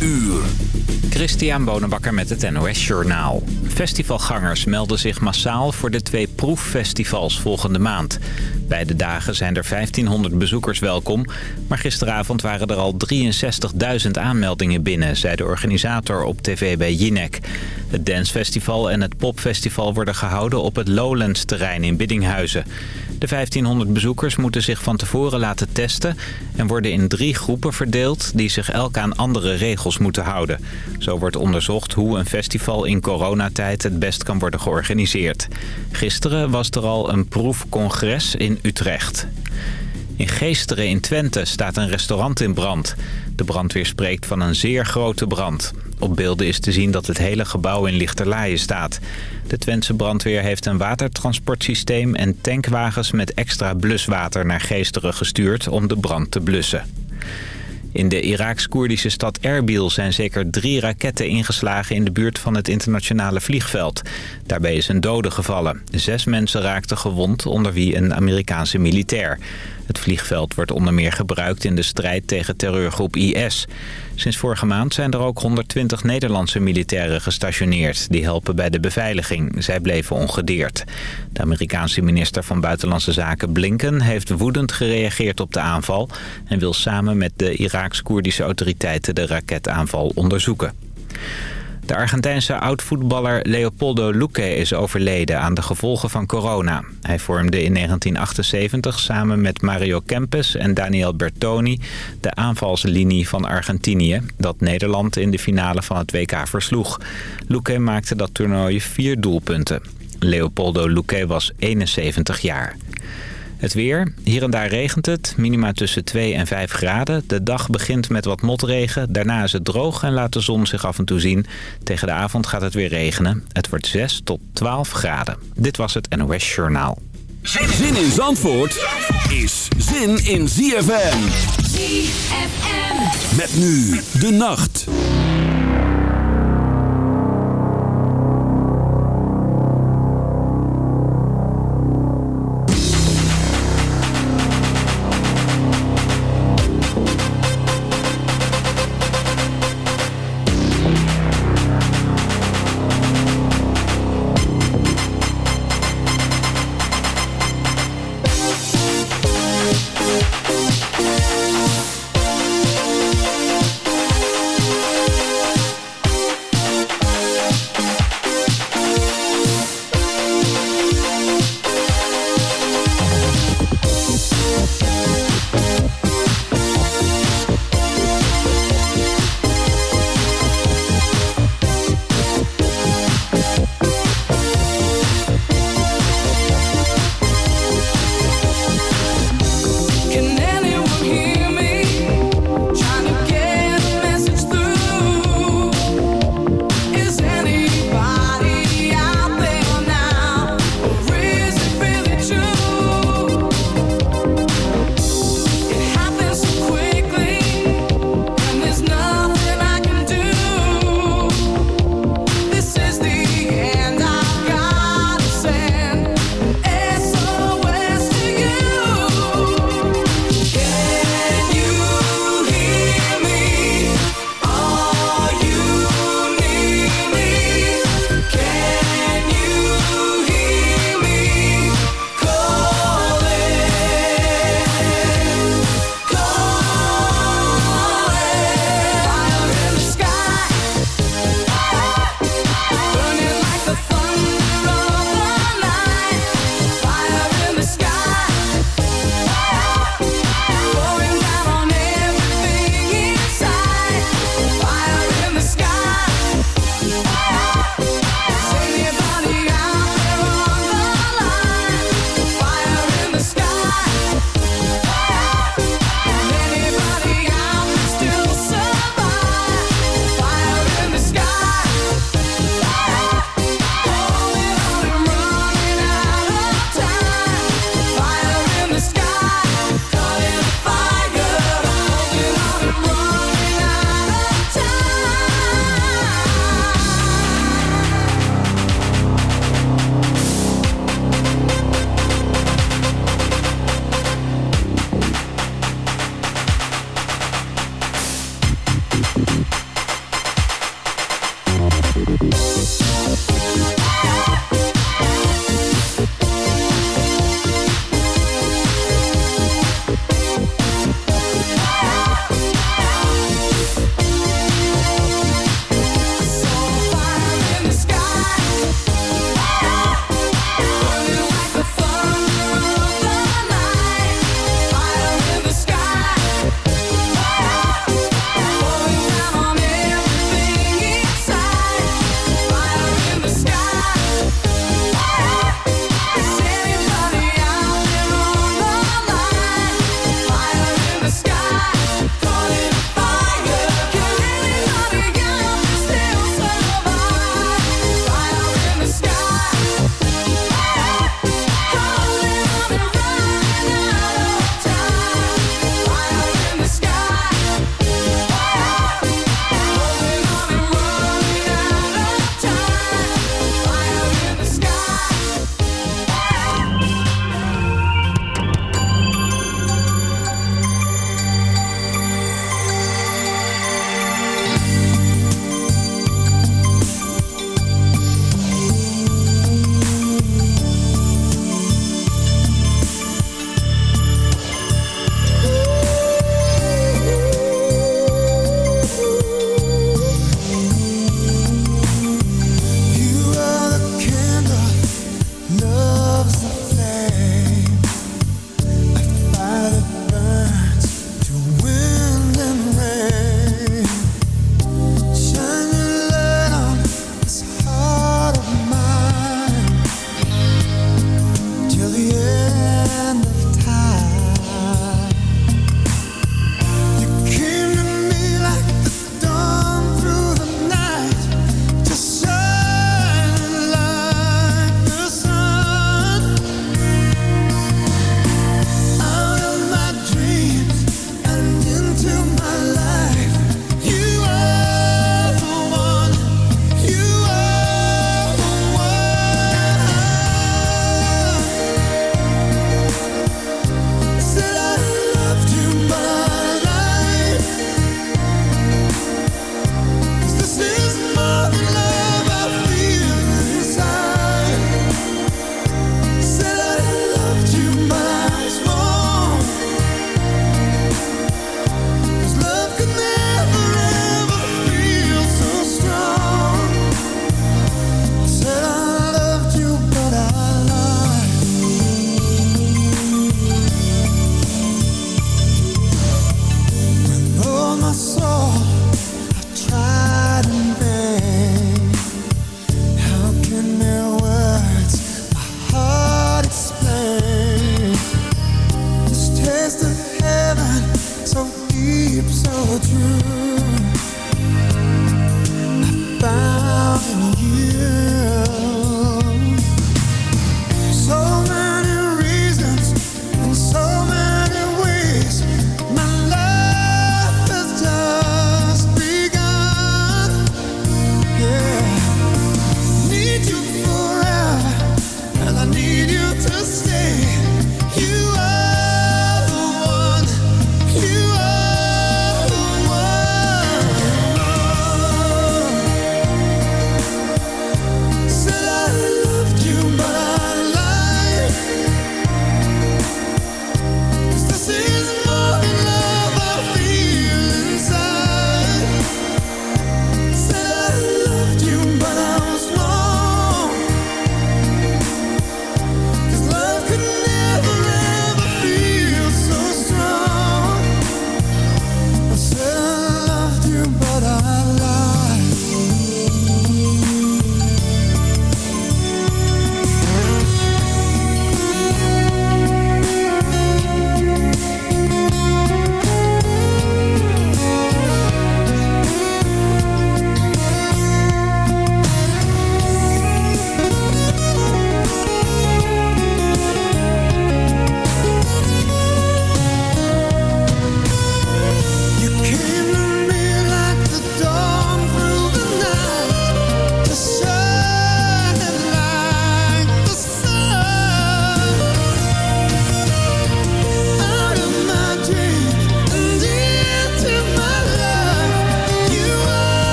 uur. Christian Bonenbakker met het NOS Journaal. Festivalgangers melden zich massaal voor de twee proeffestivals volgende maand. Beide dagen zijn er 1500 bezoekers welkom... maar gisteravond waren er al 63.000 aanmeldingen binnen... zei de organisator op tv bij Jinek. Het dancefestival en het popfestival worden gehouden op het Lowlands-terrein in Biddinghuizen. De 1500 bezoekers moeten zich van tevoren laten testen... en worden in drie groepen verdeeld die zich elk aan andere regels moeten houden. Zo wordt onderzocht hoe een festival in coronatijd het best kan worden georganiseerd. Gisteren was er al een proefcongres in Utrecht. In Geesteren in Twente staat een restaurant in brand. De brandweer spreekt van een zeer grote brand. Op beelden is te zien dat het hele gebouw in lichterlaaien staat. De Twentse brandweer heeft een watertransportsysteem en tankwagens met extra bluswater naar Geesteren gestuurd om de brand te blussen. In de Iraaks-Koerdische stad Erbil zijn zeker drie raketten ingeslagen in de buurt van het internationale vliegveld. Daarbij is een dode gevallen. Zes mensen raakten gewond, onder wie een Amerikaanse militair. Het vliegveld wordt onder meer gebruikt in de strijd tegen terreurgroep IS. Sinds vorige maand zijn er ook 120 Nederlandse militairen gestationeerd. Die helpen bij de beveiliging. Zij bleven ongedeerd. De Amerikaanse minister van Buitenlandse Zaken Blinken heeft woedend gereageerd op de aanval... en wil samen met de Iraaks-Koerdische autoriteiten de raketaanval onderzoeken. De Argentijnse oud-voetballer Leopoldo Luque is overleden aan de gevolgen van corona. Hij vormde in 1978 samen met Mario Kempes en Daniel Bertoni de aanvalslinie van Argentinië... dat Nederland in de finale van het WK versloeg. Luque maakte dat toernooi vier doelpunten. Leopoldo Luque was 71 jaar. Het weer. Hier en daar regent het. Minima tussen 2 en 5 graden. De dag begint met wat motregen. Daarna is het droog en laat de zon zich af en toe zien. Tegen de avond gaat het weer regenen. Het wordt 6 tot 12 graden. Dit was het NOS Journaal. Zin in Zandvoort is zin in ZFM. ZFM. Met nu de nacht.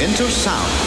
Into sound.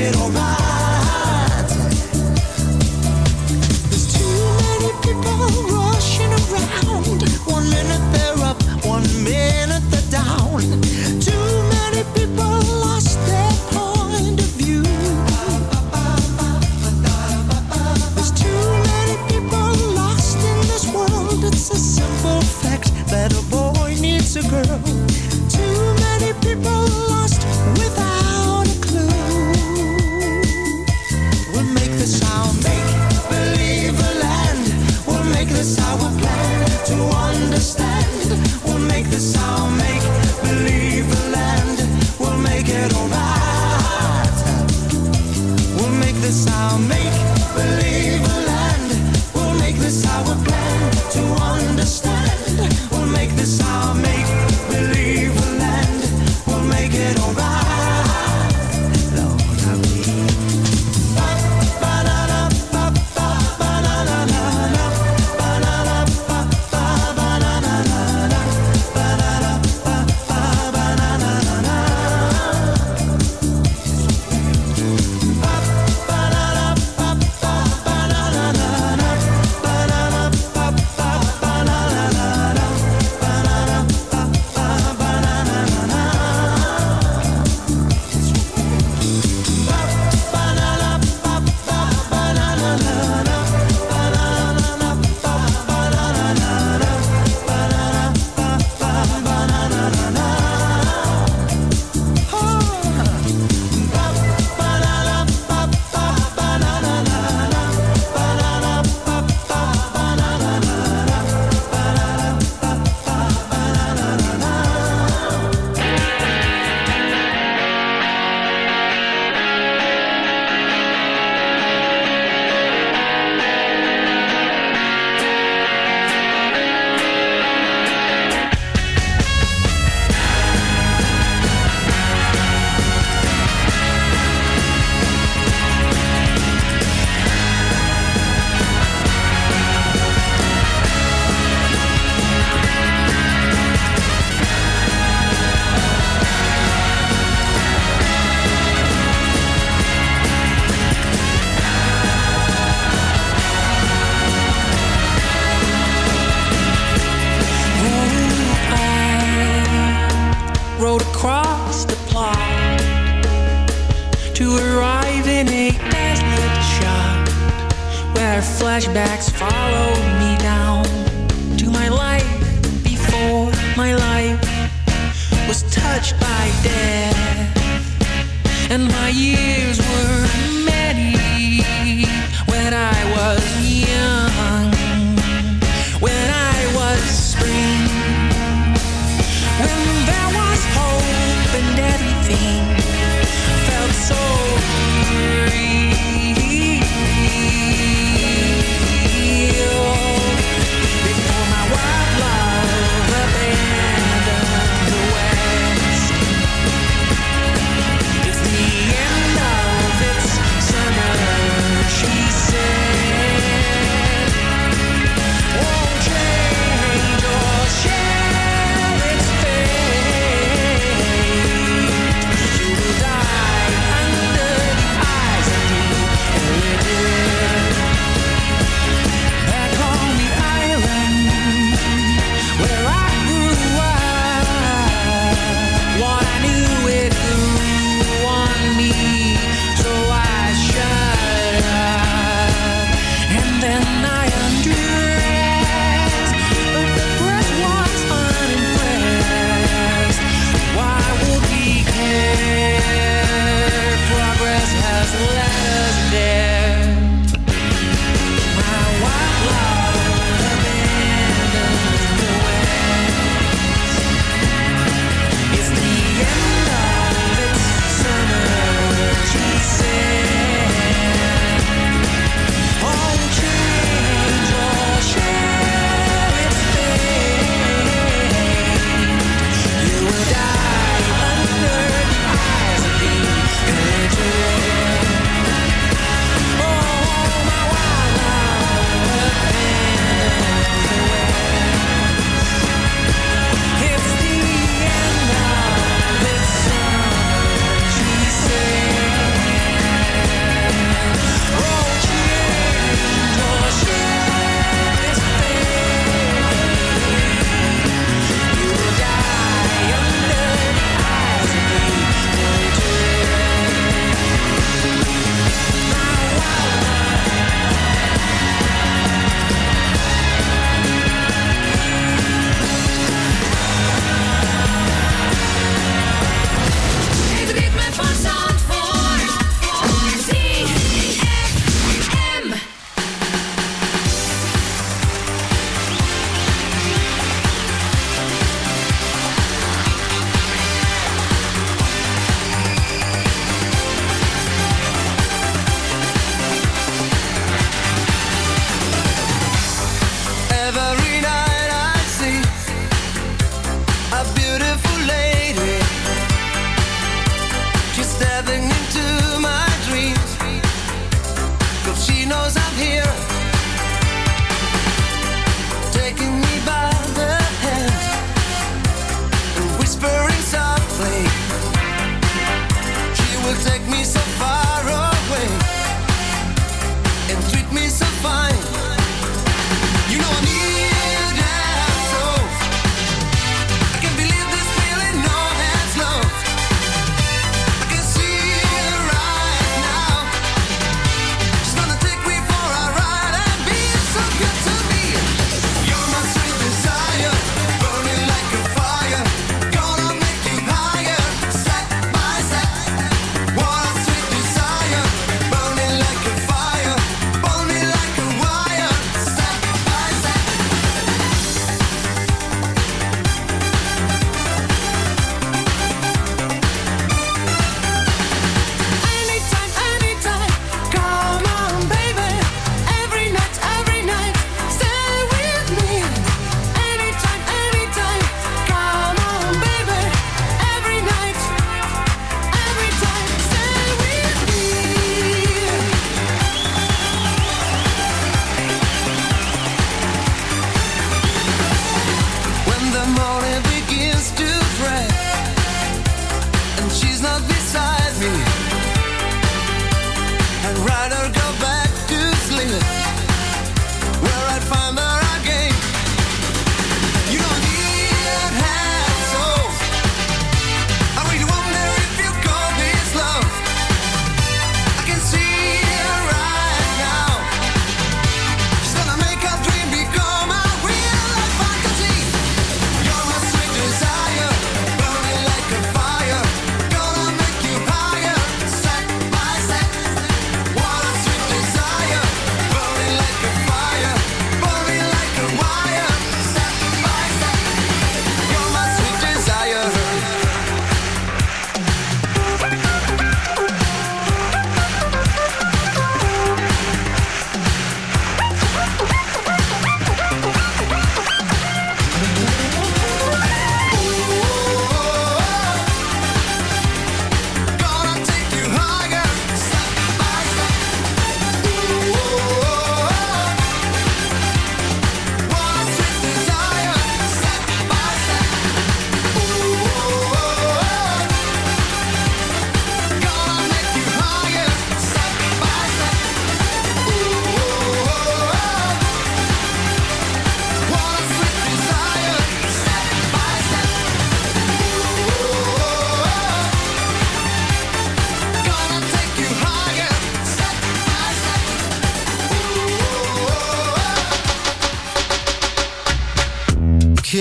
quiero.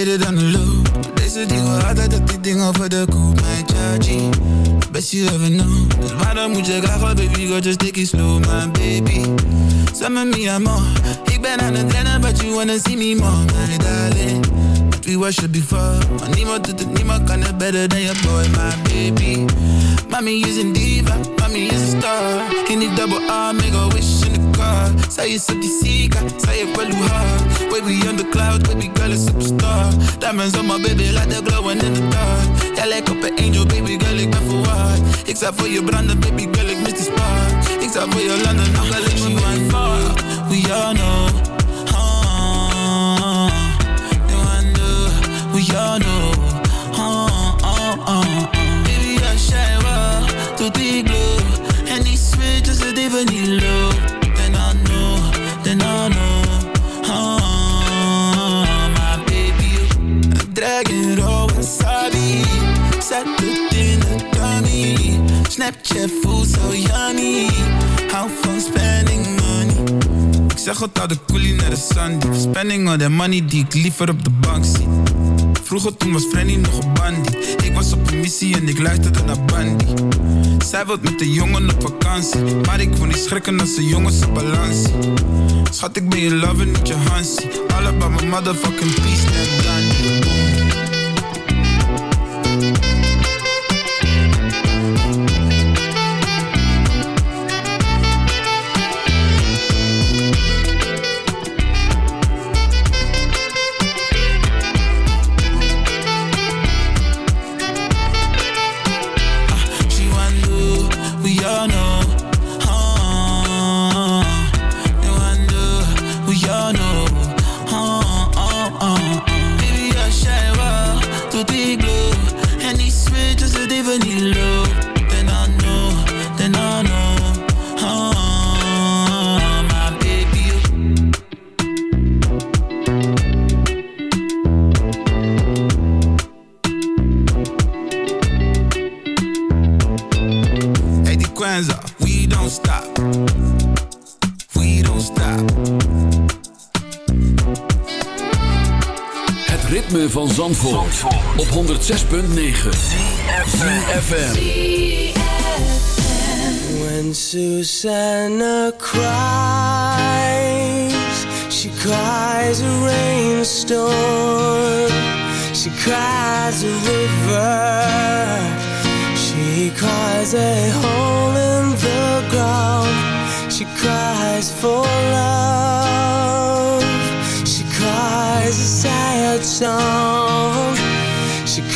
Het aan de loop. Deze dingen altijd dat die ding over de koop. Mijn chargy, best you ever know. Dus waarom moet je graag baby, go just take it slow, my baby. Samen me amor. Ik ben aan het rennen, but you wanna see me more, my darling. But we worship before. Maar niemand doet het, niemand kan het better than your boy, my baby. Mommy is een diva, mommy is een star. In die double R, make a wish in the car. Zij is op die zika, zij heeft wel hoe hard. Baby on the cloud, baby girl is superstar. Diamonds on my baby, like they're glowing in the dark. Jij lijkt op een angel, baby girl, ik ben verwaard. Ik zou voor je branden, baby girl, ik mis die spark. Ik zou voor je landen, nog wel je mijn fuck. We all know. Ah, you wonder, we all know. Ah, ah, ah, ah. Baby, I shine well, tot die glow. En die switch is het even low. Snapchat voelt zo yummy. Hou van spending money. Ik zeg aan de coolie naar de Sunday. Spending all that money die ik liever op de bank zie. Vroeger toen was Frenny nog een bandie. Ik was op een missie en ik luisterde naar Bandy. Zij wilt met de jongen op vakantie. Maar ik wil niet schrikken als de jongens op balans. Schat, ik ben je lover, niet je Hansie. All about my motherfucking peace, net van Zandvoort, op 106.9 CFFM When Susanna cries, she cries a rainstorm. She cries a river. She cries a hole in the ground. She cries for love. She cries a sad song.